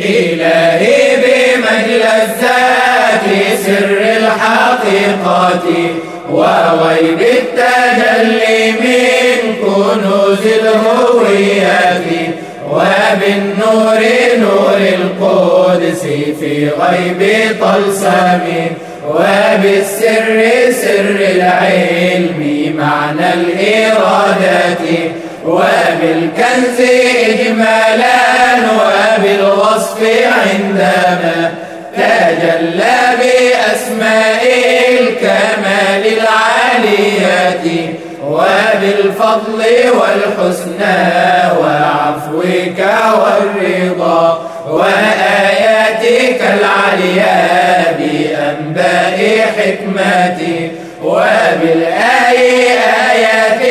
إلهي بمجل الذات سر الحقيقة وغيب التجلي من كنوز الهويات وبالنور نور القدس في غيب طلسم وبالسر سر العلم معنى الإرادات وبالكنز إجمالا وبالوصف عندما تجلى بأسماء الكمال العاليات وبالفضل والحسنى وعفوك والرضا وآياتك العليا بأنباء حكمتي وبالآي آيات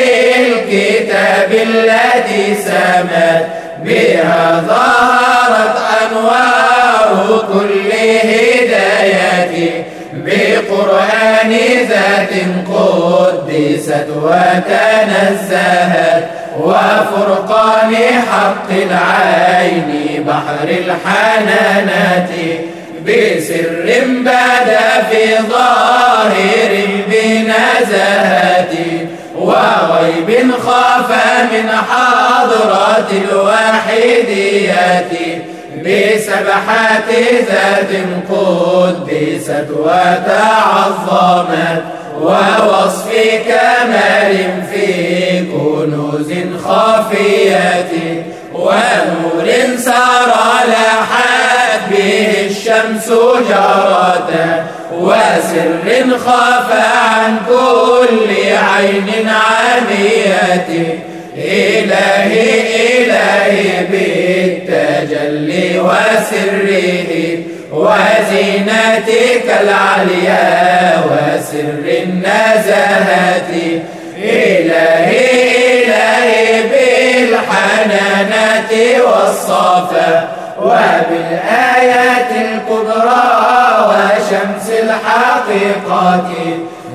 الكتاب التي سمت بها ظهرت أنوار كل هدايتي بقرآن ذات قدست وتنزهت وفرقان حق العين بحر الحنانات بسر بدا في ظاهر بنزهات وغيب خاف من حضرات الواحديات بسبحات ذات قدست وتعظمت ووصف كمال في كنوز خافية ونور سار به الشمس جرت وسر خاف عن كل عين عمية إلهي إلهي بالتجلي وسره وزينتك العليا وسر النزاهة إلهي إلهي بالحنانات والصفا وبالآيات الكبرى وشمس الحقيقات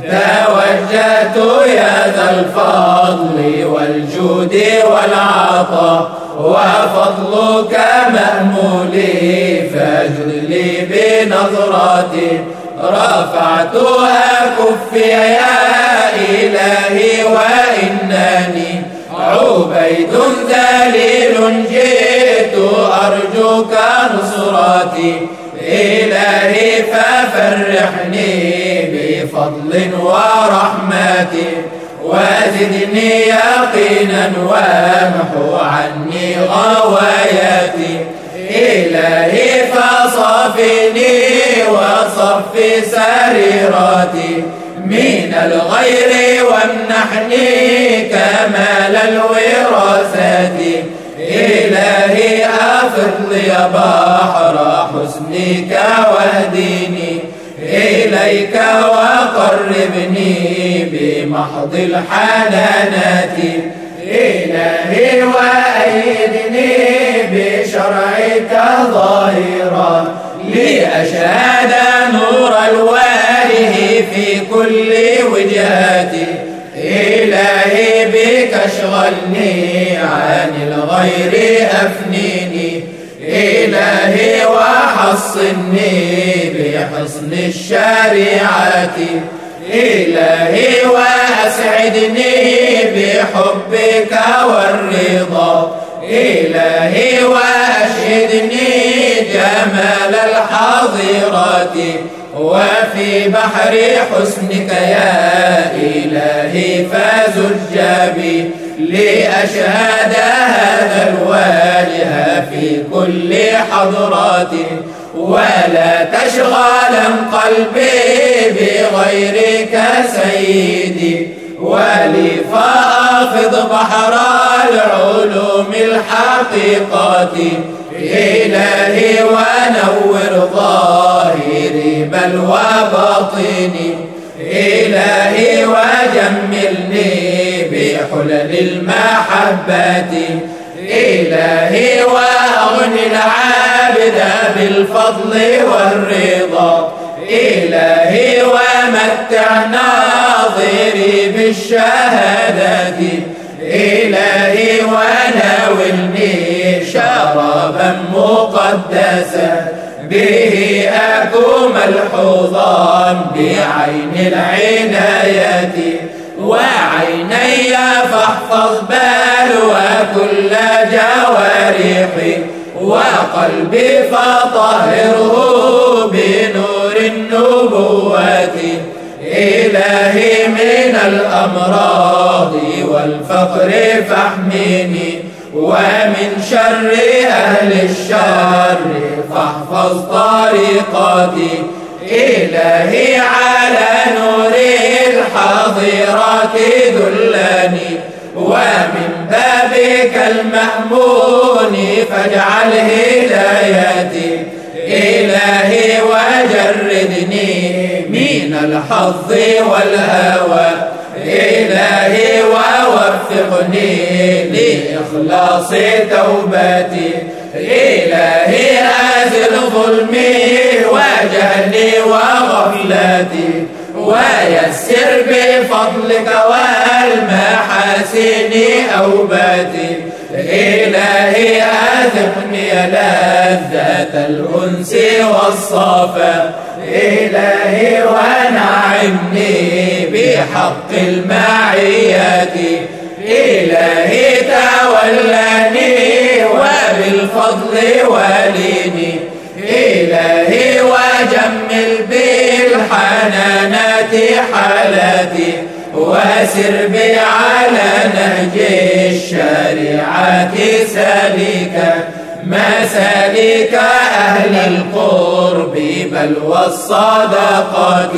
توجهت يا ذا الفضل والجود والعطاء وفضلك مأمولي فاجد لي بنظراتي رفعتها كفي يا إلهي وإنني عبيد ذليل جئت أرجوك نصراتي إلهي ففرحني بفضل ورحمة. وزدني يقينا وامحو عني غواياتي. إلهي فصفني وصف سريراتي. من الغير وامنحني كمال الوراثات. أفض لي بحر حسنك واهديني إليك وقربني بمحض الحنانات. إلهي وأيدني بشرعك ظاهرا لأشهد نور الواله في كل وجهاتي إلهي بك اشغلني عن الغير إلهي وحصني بحصن الشريعة. إلهي وأسعدني بحبك والرضا. إلهي وأشهدني جمال الحاضرات. وفي بحر حسنك يا إلهي فزج بي لأشهد هذا الواله في كل حضرات. ولا تشغلا قلبي بغيرك سيدي. ولي فأخذ بحر العلوم الحقيقات إلهي ونور ظاهري بل وباطني إلهي وجملني بحلل المحبة. إلهي وأغني العابد بالفضل والرضا. إلهي ومتع ناظري بالشهادة. إلهي وناولني شرابا مقدسا. به أكو ملحوظا بعين العناية. وعيني فاحفظ بال وكل جوارحي وقلبي فطهره بنور النبوة. إلهي من الأمراض والفقر فاحميني ومن شر أهل الشر فاحفظ طريقاتي إلهي على نور الحاضرات دلاني ومن بابك المأمون فاجعل هدايتي إلهي وجردني من الحظ والهوى. إلهي ووفقني لإخلاص توبتي. إلهي أزل ظلمي وجهلي وغفلتي. ويسر بفضلك والمحاسن أوباتي إلهي أذقني لذة الأنس والصفا. إلهي ونعمني بحق المعيات. إلهي تولني وبالفضل وليني إلهي وجمل بالحنانات حالتي واسر بي على نهج الشريعة سالكا مسالك أهل القرب بل والصدقات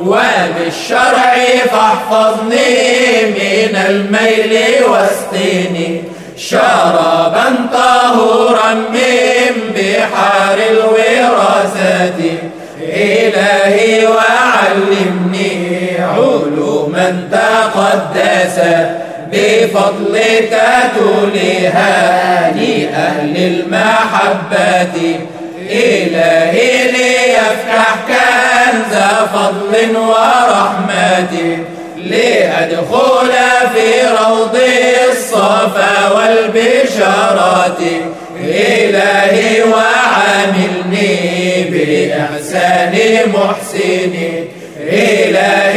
وبالشرع فاحفظني من الميل واسقني شرابا طهورا من بحار الوراثات علوما تقدست بفضلك توليها لأهل المحبة إلهي ليفتح كنز فضل ورحمة. لأدخل في روض الصفا والبشارات إلهي وعاملني بإحسان محسني إلهي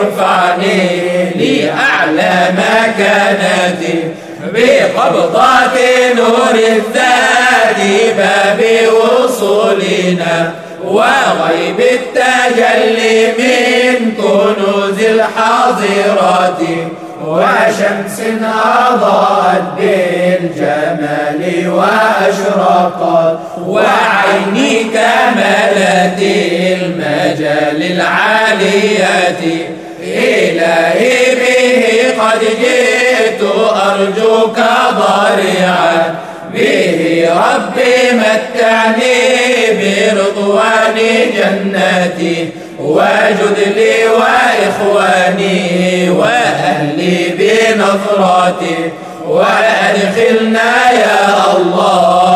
ارفعني لأعلى مكانتي بقبضات نور الذات باب وصولنا وغيب التجلي من كنوز الحاضرات وشمس أضاءت بالجمال وأشرقت وعيني كملت المجال العالية إلهي به قد جئت أرجوك ضارعا. به ربي متعني برضوان جناتي واجد لي وإخواني وأهلي بنظراتي. وأدخلنا يا الله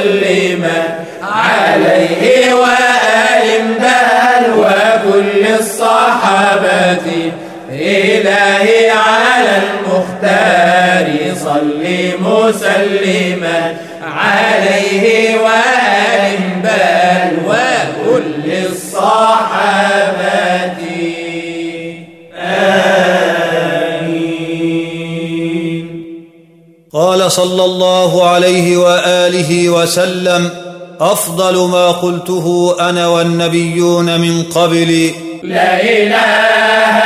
مسلما عليه وآل بال وكل الصحابة. إلهي على المختار صل مسلما صلى الله عليه وآله وسلم أفضل ما قلته أنا والنبيون من قبلي. لا إله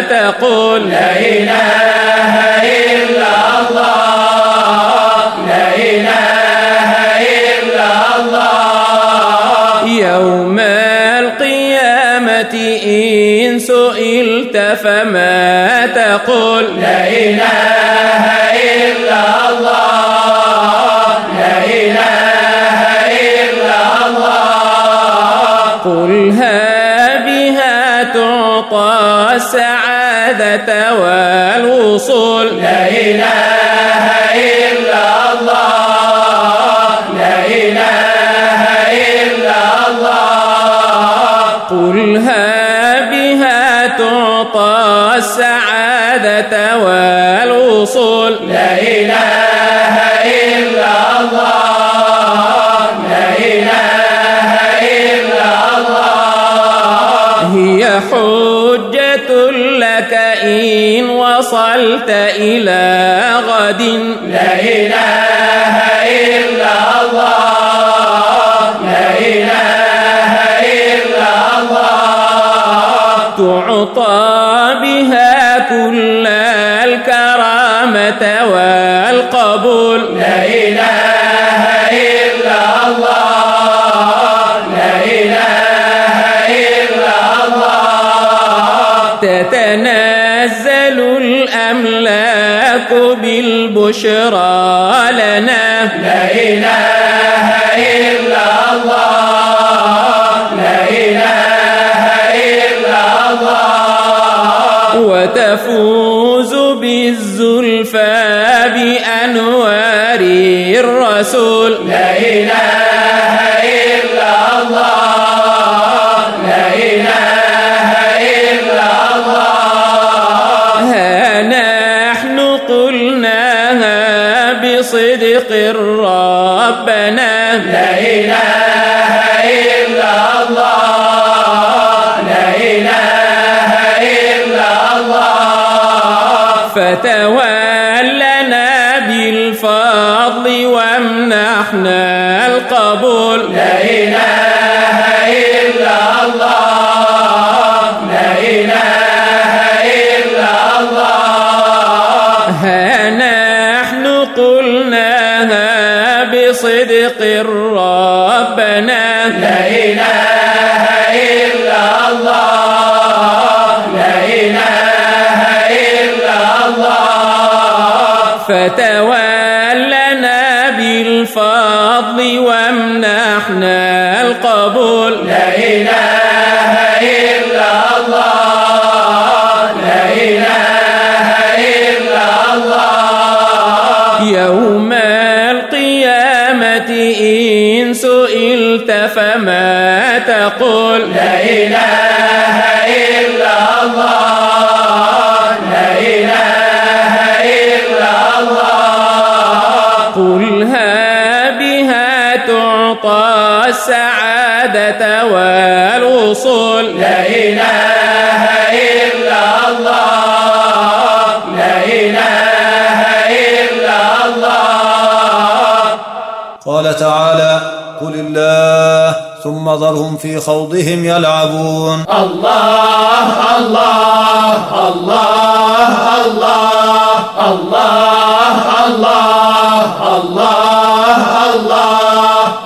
تقول لا إله إلا الله لا إله إلا الله. يوم القيامة إن سئلت فما تقول لا إله تعطى السعادة والوصول. لا إله وصلت إلى غد. لا إله إلا الله. لا إله إلا الله. تعطى بها كل بالبشرى لنا. لا إله إلا الله. لا إله إلا الله. وتفوز بالزلفى بأنوار الرسول. لا إله قلناها بصدق ربنا لا السعادة والوصول. لا إله إلا الله. لا إله إلا الله. قال تعالى قل الله ثم ذرهم في خوضهم يلعبون. الله الله الله الله الله الله الله الله.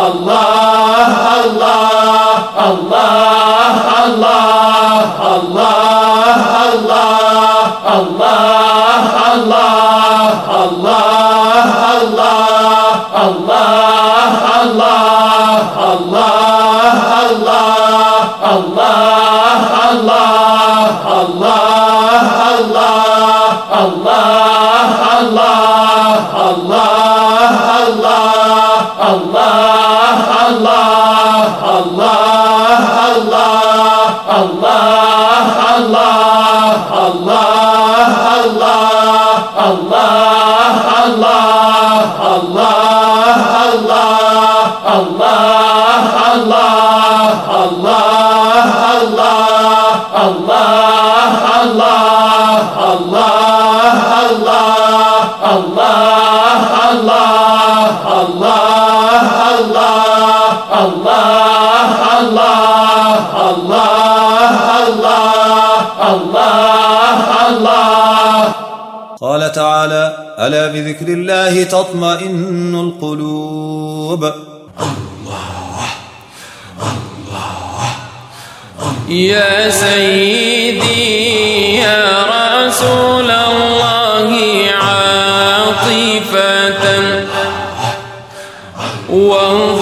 Allah الله الله الله الله الله الله الله الله قال تعالى ألا بذكر الله تطمئن القلوب الله الله يا سيدي يا رسول الله عاطفه 忘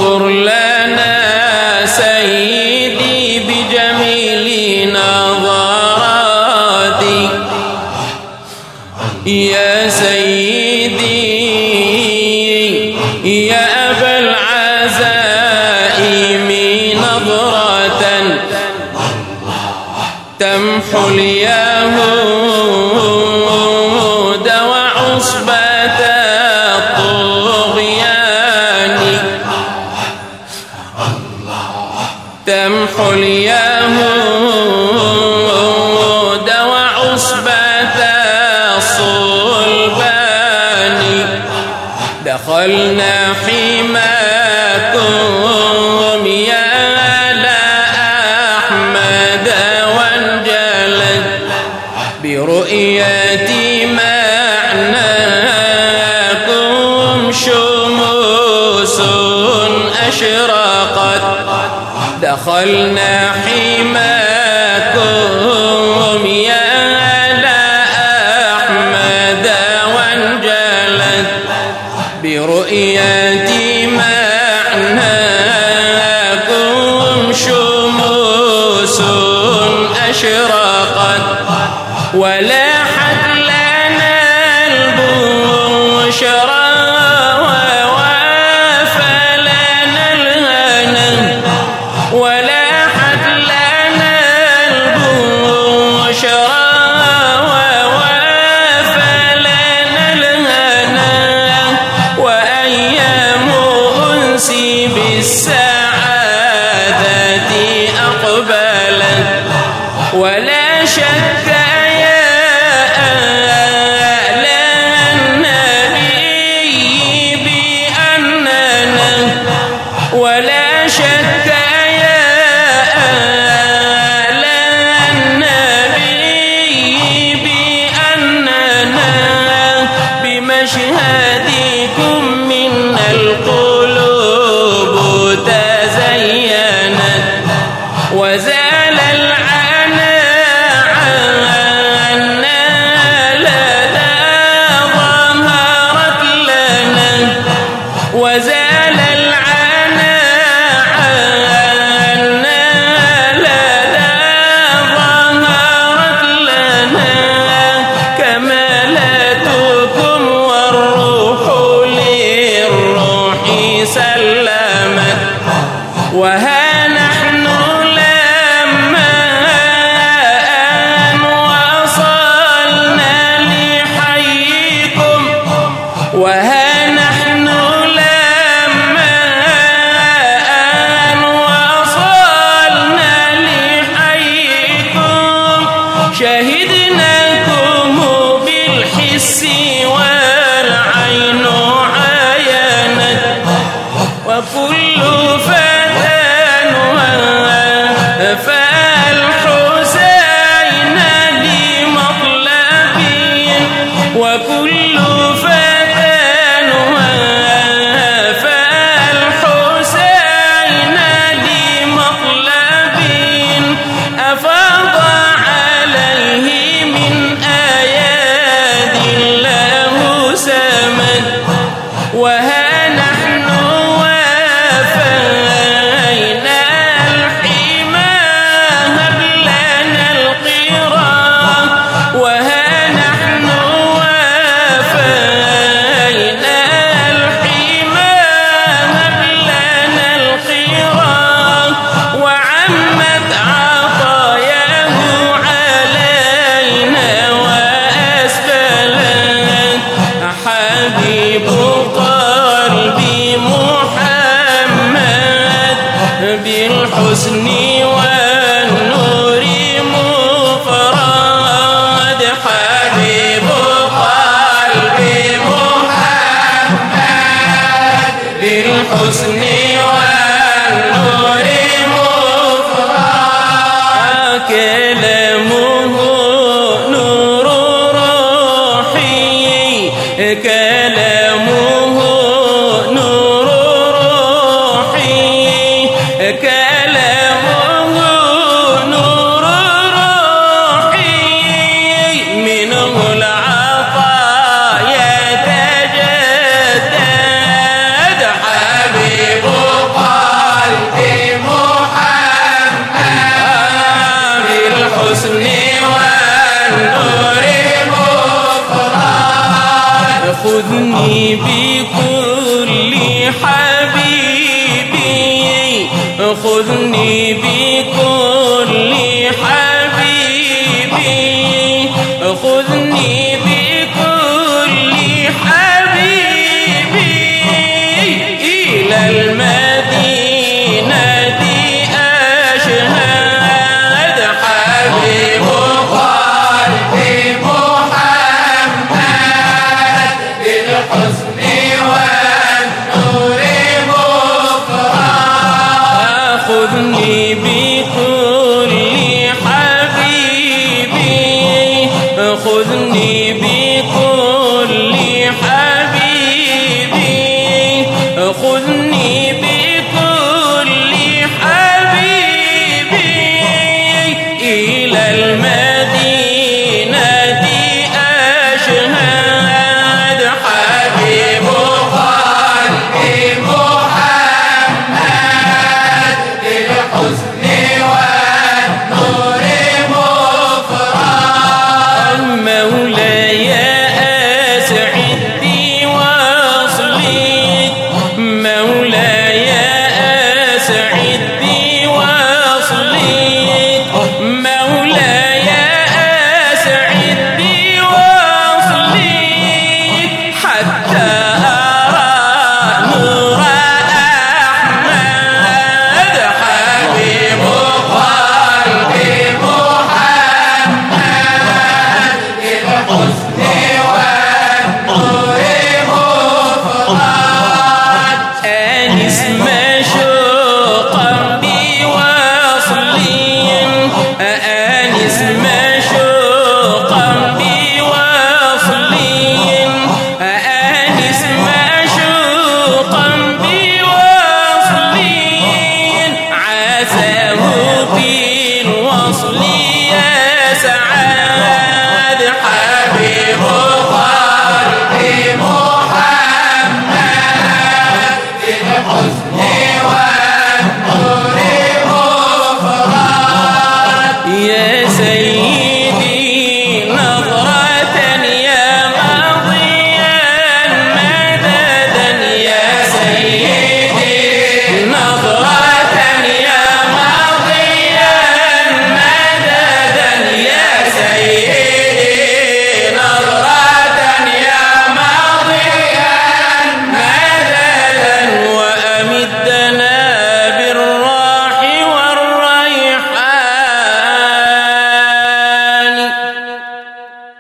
بھی کو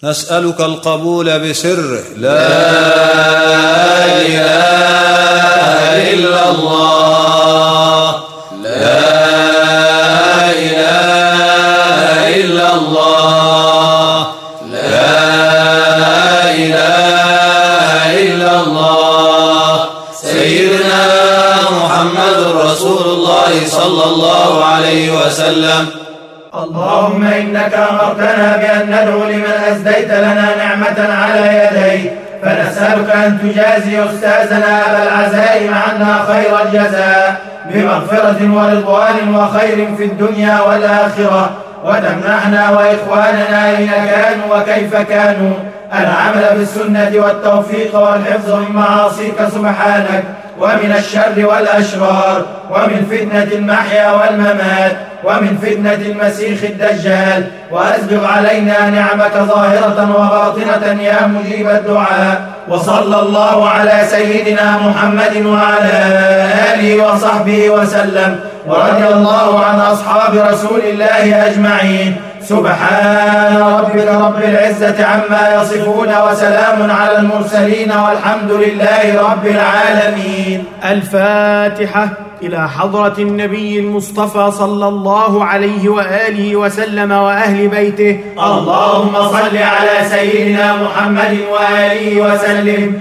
نسألك القبول بسره. لا إله إلا الله. لا إله إلا الله. لا إله إلا الله. سيدنا محمد رسول الله صلى الله عليه وسلم. اللهم إنك أمرتنا بأن ندعو لمن أسديت لنا نعمة على يديك فنسألك أن تجازي أستاذنا أبا العزائم عنا خير الجزاء بمغفرة ورضوان وخير في الدنيا والآخرة وتمنحنا وإخواننا أين كانوا وكيف كانوا العمل بالسنة والتوفيق والحفظ من معاصيك سبحانك. ومن الشر والأشرار ومن فتنة المحيا والممات ومن فتنة المسيح الدجال. وأسبغ علينا نعمك ظاهرة وباطنة يا مجيب الدعاء. وصلى الله على سيدنا محمد وعلى آله وصحبه وسلم. ورضي الله عن أصحاب رسول الله أجمعين. سبحان ربك رب العزة عما يصفون وسلام على المرسلين والحمد لله رب العالمين. الفاتحة إلى حضرة النبي المصطفى صلى الله عليه وآله وسلم وأهل بيته. اللهم صل على سيدنا محمد وآله وسلم.